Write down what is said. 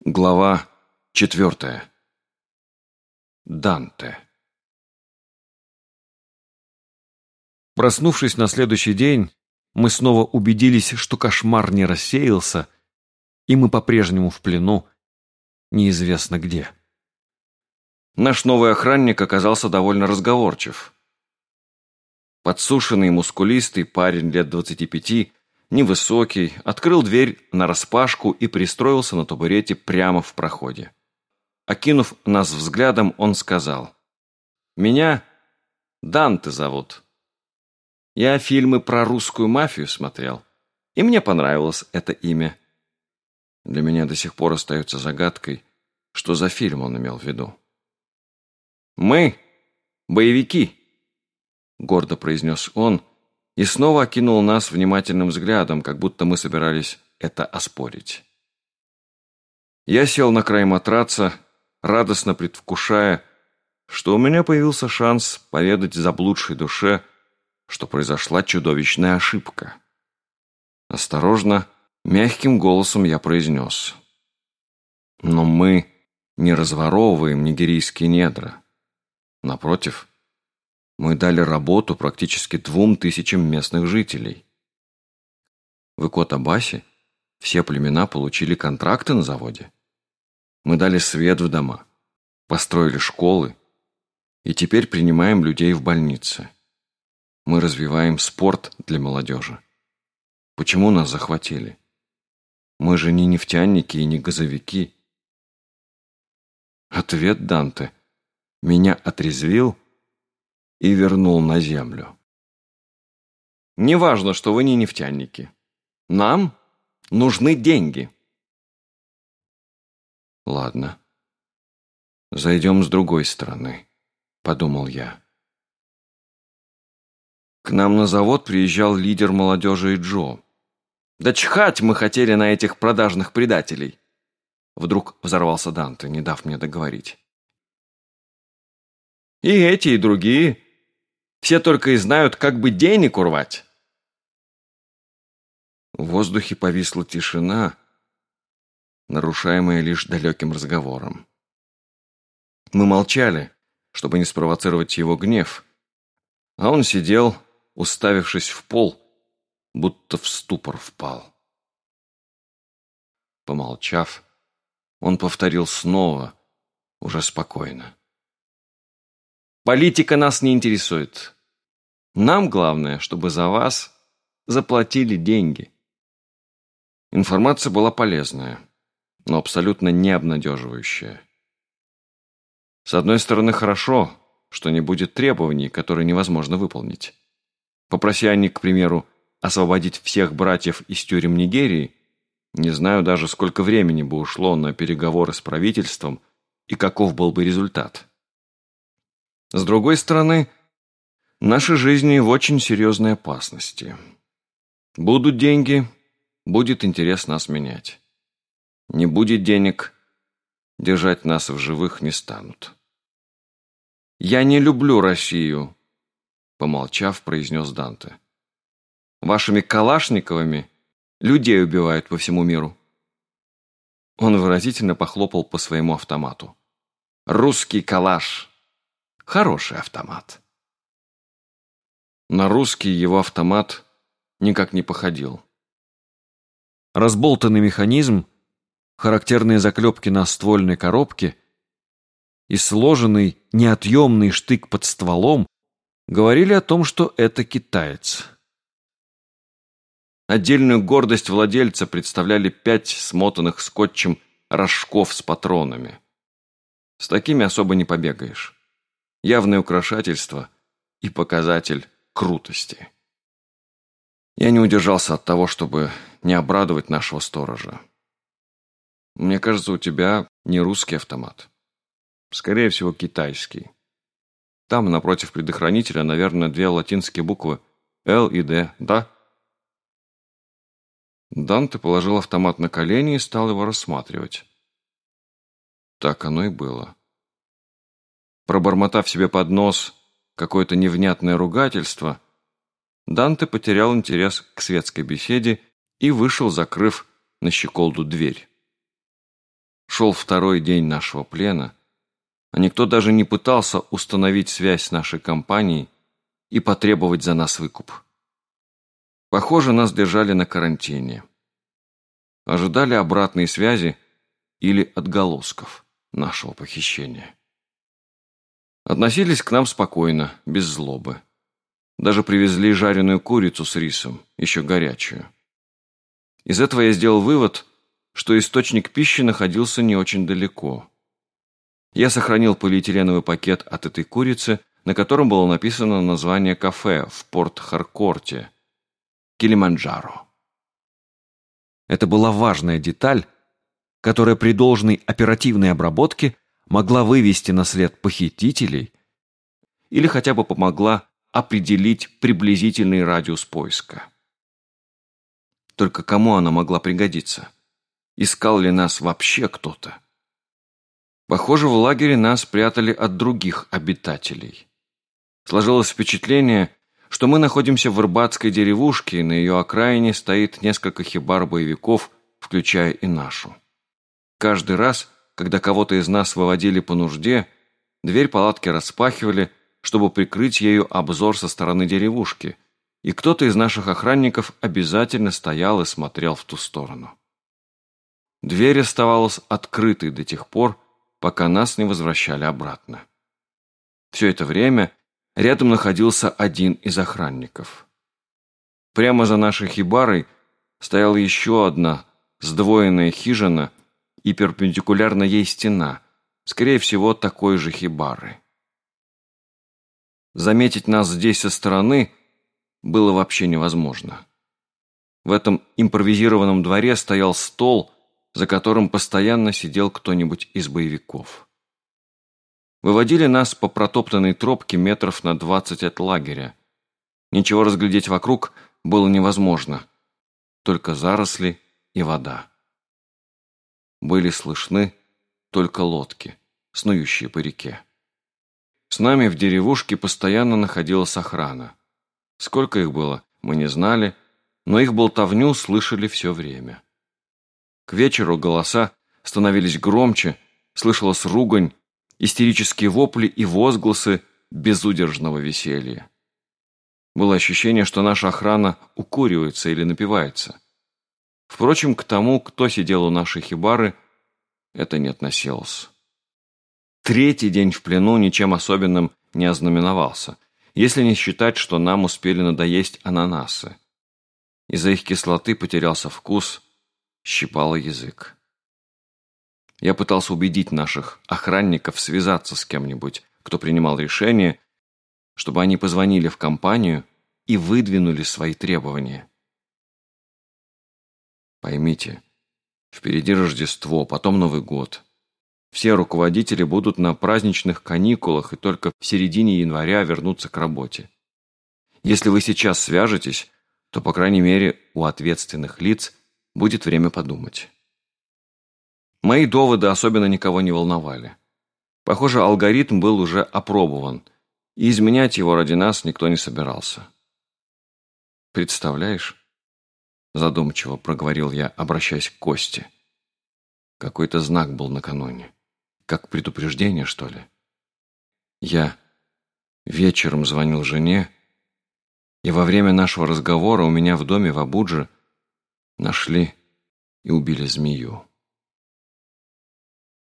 Глава четвертая. Данте. Проснувшись на следующий день, мы снова убедились, что кошмар не рассеялся, и мы по-прежнему в плену, неизвестно где. Наш новый охранник оказался довольно разговорчив. Подсушенный мускулистый парень лет двадцати пяти – невысокий, открыл дверь нараспашку и пристроился на табурете прямо в проходе. Окинув нас взглядом, он сказал, «Меня Данте зовут. Я фильмы про русскую мафию смотрел, и мне понравилось это имя. Для меня до сих пор остается загадкой, что за фильм он имел в виду. «Мы – боевики», – гордо произнес он, – и снова окинул нас внимательным взглядом, как будто мы собирались это оспорить. Я сел на край матраца, радостно предвкушая, что у меня появился шанс поведать заблудшей душе, что произошла чудовищная ошибка. Осторожно, мягким голосом я произнес. Но мы не разворовываем нигерийские недра. Напротив, мы дали работу практически двум тысячам местных жителей. В Икотабасе все племена получили контракты на заводе. Мы дали свет в дома, построили школы и теперь принимаем людей в больницы. Мы развиваем спорт для молодежи. Почему нас захватили? Мы же не нефтяники и не газовики. Ответ Данте меня отрезвил и вернул на землю. Неважно, что вы не нефтяники. Нам нужны деньги. Ладно. Зайдем с другой стороны, подумал я. К нам на завод приезжал лидер молодежи Джо. Да чхать мы хотели на этих продажных предателей. Вдруг взорвался Данте, не дав мне договорить. И эти, и другие все только и знают, как бы денег урвать. В воздухе повисла тишина, нарушаемая лишь далеким разговором. Мы молчали, чтобы не спровоцировать его гнев, а он сидел, уставившись в пол, будто в ступор впал. Помолчав, он повторил снова, уже спокойно. «Политика нас не интересует. Нам главное, чтобы за вас заплатили деньги. Информация была полезная, но абсолютно не обнадеживающая. С одной стороны, хорошо, что не будет требований, которые невозможно выполнить. Попроси они, к примеру, освободить всех братьев из тюрем Нигерии, не знаю даже, сколько времени бы ушло на переговоры с правительством и каков был бы результат. С другой стороны, Наши жизни в очень серьезной опасности. Будут деньги, будет интерес нас менять. Не будет денег, держать нас в живых не станут. «Я не люблю Россию», — помолчав, произнес Данте. «Вашими калашниковыми людей убивают по всему миру». Он выразительно похлопал по своему автомату. «Русский калаш. Хороший автомат». На русский его автомат никак не походил. Разболтанный механизм, характерные заклепки на ствольной коробке и сложенный неотъемный штык под стволом говорили о том, что это китаец. Отдельную гордость владельца представляли пять смотанных скотчем рожков с патронами. С такими особо не побегаешь. Явное украшательство и показатель крутости. Я не удержался от того, чтобы не обрадовать нашего сторожа. Мне кажется, у тебя не русский автомат. Скорее всего, китайский. Там, напротив предохранителя, наверное, две латинские буквы «Л» и «Д», да? Данте положил автомат на колени и стал его рассматривать. Так оно и было. Пробормотав себе под нос какое-то невнятное ругательство, Данте потерял интерес к светской беседе и вышел, закрыв на щеколду дверь. Шел второй день нашего плена, а никто даже не пытался установить связь с нашей компанией и потребовать за нас выкуп. Похоже, нас держали на карантине. Ожидали обратной связи или отголосков нашего похищения. Относились к нам спокойно, без злобы. Даже привезли жареную курицу с рисом, еще горячую. Из этого я сделал вывод, что источник пищи находился не очень далеко. Я сохранил полиэтиленовый пакет от этой курицы, на котором было написано название кафе в Порт-Харкорте – Килиманджаро. Это была важная деталь, которая при должной оперативной обработке могла вывести на след похитителей или хотя бы помогла определить приблизительный радиус поиска. Только кому она могла пригодиться? Искал ли нас вообще кто-то? Похоже, в лагере нас прятали от других обитателей. Сложилось впечатление, что мы находимся в Ирбатской деревушке, и на ее окраине стоит несколько хибар боевиков, включая и нашу. Каждый раз, когда кого-то из нас выводили по нужде, дверь палатки распахивали, чтобы прикрыть ею обзор со стороны деревушки, и кто-то из наших охранников обязательно стоял и смотрел в ту сторону. Дверь оставалась открытой до тех пор, пока нас не возвращали обратно. Все это время рядом находился один из охранников. Прямо за нашей хибарой стояла еще одна сдвоенная хижина и перпендикулярно ей стена, скорее всего, такой же хибары. Заметить нас здесь со стороны было вообще невозможно. В этом импровизированном дворе стоял стол – за которым постоянно сидел кто-нибудь из боевиков. Выводили нас по протоптанной тропке метров на двадцать от лагеря. Ничего разглядеть вокруг было невозможно, только заросли и вода. Были слышны только лодки, снующие по реке. С нами в деревушке постоянно находилась охрана. Сколько их было, мы не знали, но их болтовню слышали все время. К вечеру голоса становились громче, слышалась ругань, истерические вопли и возгласы безудержного веселья. Было ощущение, что наша охрана укуривается или напивается. Впрочем, к тому, кто сидел у нашей хибары, это не относилось. Третий день в плену ничем особенным не ознаменовался, если не считать, что нам успели надоесть ананасы. Из-за их кислоты потерялся вкус, щипало язык. Я пытался убедить наших охранников связаться с кем-нибудь, кто принимал решение, чтобы они позвонили в компанию и выдвинули свои требования. Поймите, впереди Рождество, потом Новый год. Все руководители будут на праздничных каникулах и только в середине января вернутся к работе. Если вы сейчас свяжетесь, то, по крайней мере, у ответственных лиц – Будет время подумать. Мои доводы особенно никого не волновали. Похоже, алгоритм был уже опробован, и изменять его ради нас никто не собирался. «Представляешь?» – задумчиво проговорил я, обращаясь к Косте. Какой-то знак был накануне. Как предупреждение, что ли? Я вечером звонил жене, и во время нашего разговора у меня в доме в Абудже – нашли и убили змею.